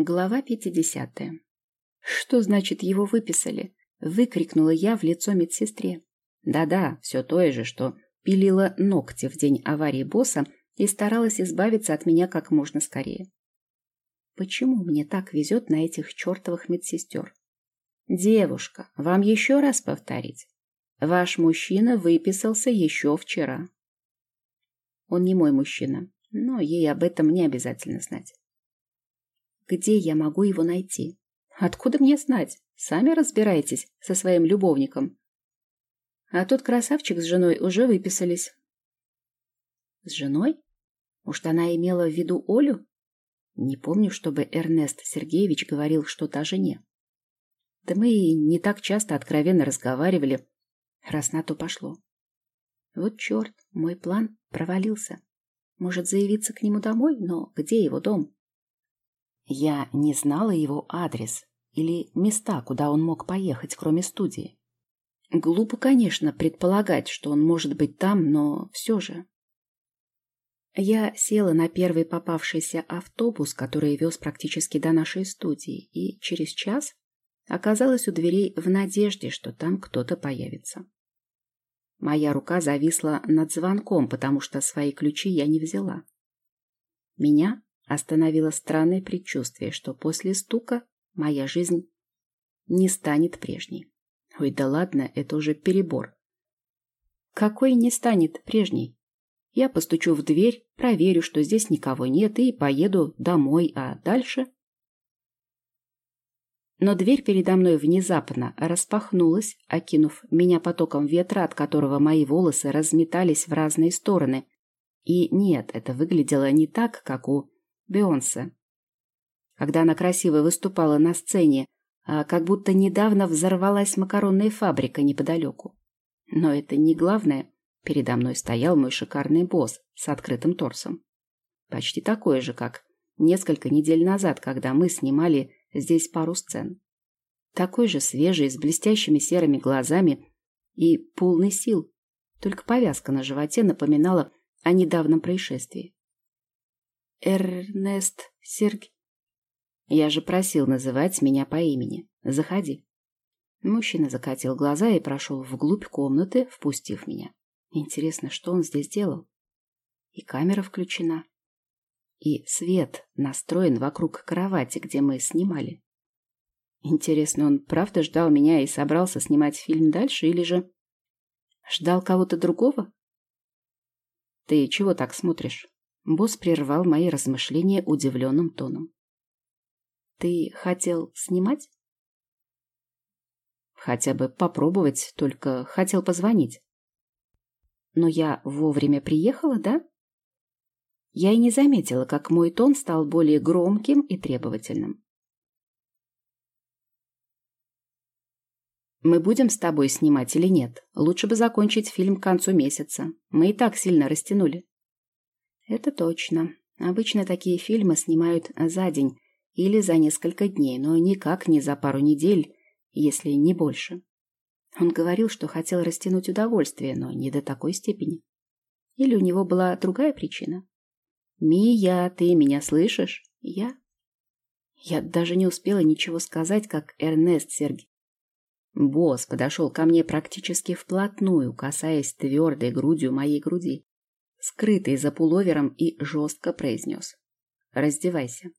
Глава 50. Что значит его выписали? Выкрикнула я в лицо медсестре. Да-да, все то же, что пилила ногти в день аварии босса и старалась избавиться от меня как можно скорее. Почему мне так везет на этих чертовых медсестер? Девушка, вам еще раз повторить. Ваш мужчина выписался еще вчера. Он не мой мужчина, но ей об этом не обязательно знать. Где я могу его найти? Откуда мне знать? Сами разбирайтесь со своим любовником. А тот красавчик с женой уже выписались. С женой? Может, она имела в виду Олю? Не помню, чтобы Эрнест Сергеевич говорил что-то о жене. Да мы и не так часто откровенно разговаривали, раз на то пошло. Вот черт, мой план провалился. Может заявиться к нему домой, но где его дом? Я не знала его адрес или места, куда он мог поехать, кроме студии. Глупо, конечно, предполагать, что он может быть там, но все же. Я села на первый попавшийся автобус, который вез практически до нашей студии, и через час оказалась у дверей в надежде, что там кто-то появится. Моя рука зависла над звонком, потому что свои ключи я не взяла. Меня остановило странное предчувствие, что после стука моя жизнь не станет прежней. Ой, да ладно, это уже перебор. Какой не станет прежней? Я постучу в дверь, проверю, что здесь никого нет, и поеду домой, а дальше... Но дверь передо мной внезапно распахнулась, окинув меня потоком ветра, от которого мои волосы разметались в разные стороны. И нет, это выглядело не так, как у Бейонсе. Когда она красиво выступала на сцене, а как будто недавно взорвалась макаронная фабрика неподалеку. Но это не главное. Передо мной стоял мой шикарный босс с открытым торсом. Почти такой же, как несколько недель назад, когда мы снимали здесь пару сцен. Такой же свежий, с блестящими серыми глазами и полный сил. Только повязка на животе напоминала о недавнем происшествии. Эрнест Серг... Я же просил называть меня по имени. Заходи. Мужчина закатил глаза и прошел вглубь комнаты, впустив меня. Интересно, что он здесь делал? И камера включена. И свет настроен вокруг кровати, где мы снимали. Интересно, он правда ждал меня и собрался снимать фильм дальше, или же ждал кого-то другого? Ты чего так смотришь? Босс прервал мои размышления удивленным тоном. Ты хотел снимать? Хотя бы попробовать, только хотел позвонить. Но я вовремя приехала, да? Я и не заметила, как мой тон стал более громким и требовательным. Мы будем с тобой снимать или нет? Лучше бы закончить фильм к концу месяца. Мы и так сильно растянули. Это точно. Обычно такие фильмы снимают за день или за несколько дней, но никак не за пару недель, если не больше. Он говорил, что хотел растянуть удовольствие, но не до такой степени. Или у него была другая причина? «Мия, ты меня слышишь?» «Я?» Я даже не успела ничего сказать, как Эрнест Сергей. Босс подошел ко мне практически вплотную, касаясь твердой грудью моей груди, скрытой за пуловером, и жестко произнес. «Раздевайся».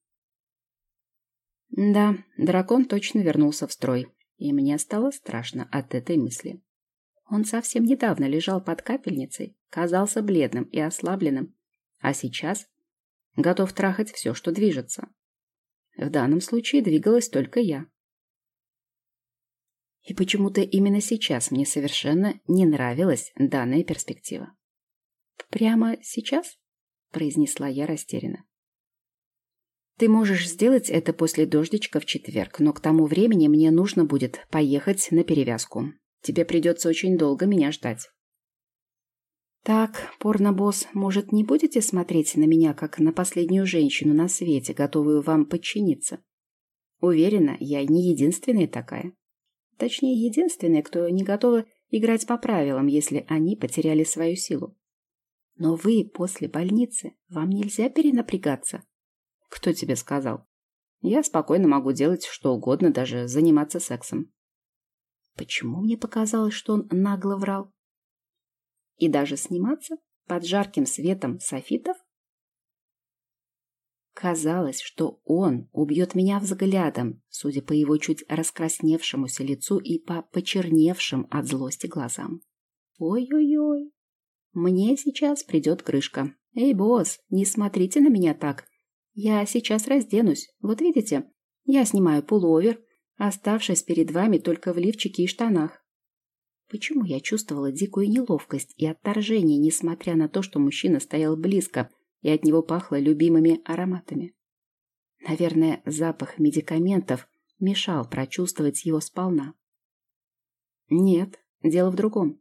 Да, дракон точно вернулся в строй, и мне стало страшно от этой мысли. Он совсем недавно лежал под капельницей, казался бледным и ослабленным, а сейчас готов трахать все, что движется. В данном случае двигалась только я. И почему-то именно сейчас мне совершенно не нравилась данная перспектива. «Прямо сейчас?» – произнесла я растерянно. «Ты можешь сделать это после дождичка в четверг, но к тому времени мне нужно будет поехать на перевязку. Тебе придется очень долго меня ждать». «Так, порно-босс, может, не будете смотреть на меня, как на последнюю женщину на свете, готовую вам подчиниться? Уверена, я не единственная такая. Точнее, единственная, кто не готова играть по правилам, если они потеряли свою силу. Но вы после больницы, вам нельзя перенапрягаться. Кто тебе сказал? Я спокойно могу делать что угодно, даже заниматься сексом. Почему мне показалось, что он нагло врал? И даже сниматься под жарким светом софитов? Казалось, что он убьет меня взглядом, судя по его чуть раскрасневшемуся лицу и по почерневшим от злости глазам. Ой-ой-ой, мне сейчас придет крышка. Эй, босс, не смотрите на меня так. Я сейчас разденусь. Вот видите, я снимаю пуловер, оставшись перед вами только в лифчике и штанах. Почему я чувствовала дикую неловкость и отторжение, несмотря на то, что мужчина стоял близко, и от него пахло любимыми ароматами? Наверное, запах медикаментов мешал прочувствовать его сполна. Нет, дело в другом.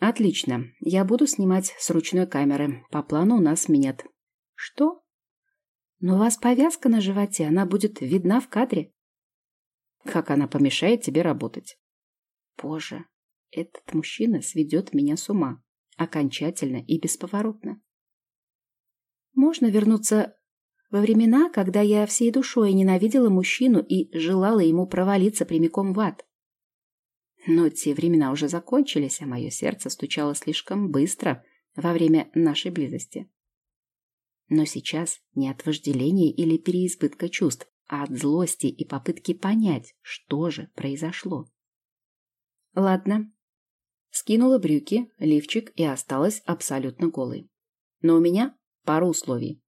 Отлично, я буду снимать с ручной камеры. По плану у нас минет. Что? Но у вас повязка на животе, она будет видна в кадре. Как она помешает тебе работать? Боже, этот мужчина сведет меня с ума. Окончательно и бесповоротно. Можно вернуться во времена, когда я всей душой ненавидела мужчину и желала ему провалиться прямиком в ад. Но те времена уже закончились, а мое сердце стучало слишком быстро во время нашей близости. Но сейчас не от вожделения или переизбытка чувств, а от злости и попытки понять, что же произошло. Ладно. Скинула брюки, лифчик и осталась абсолютно голой. Но у меня пару условий.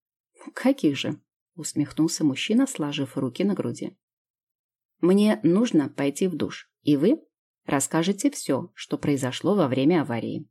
Каких же? Усмехнулся мужчина, сложив руки на груди. Мне нужно пойти в душ, и вы расскажете все, что произошло во время аварии.